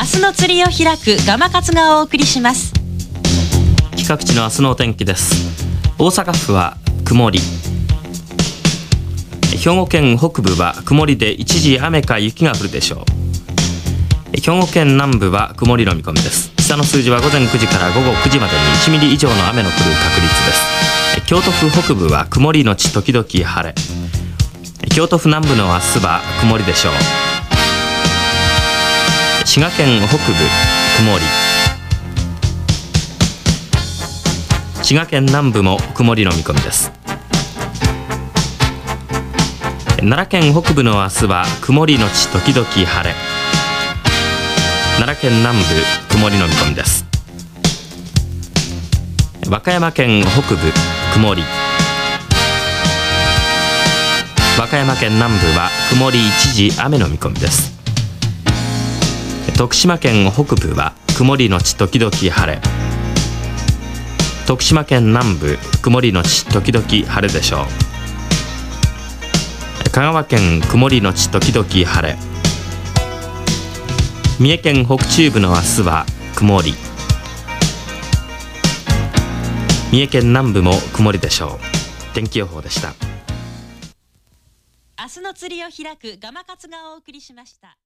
明日の釣りを開くガマ活がお送りします。各地の明日のお天気です。大阪府は曇り。兵庫県北部は曇りで一時雨か雪が降るでしょう。兵庫県南部は曇りの見込みです。下の数字は午前9時から午後9時までに1ミリ以上の雨の降る確率です。京都府北部は曇りのち時々晴れ。京都府南部の明日は曇りでしょう。滋賀県北部曇り。滋賀県南部も曇りの見込みです。奈良県北部の明日は曇りのち時々晴れ。奈良県南部曇りの見込みです。和歌山県北部曇り。和歌山県南部は曇り一時雨の見込みです。徳島県北部は曇りのち時々晴れ。徳島県南部曇りのち時々晴れでしょう。香川県曇りのち時々晴れ。三重県北中部の明日は曇り。三重県南部も曇りでしょう。天気予報でした。明日の釣りを開くガマ活がお送りしました。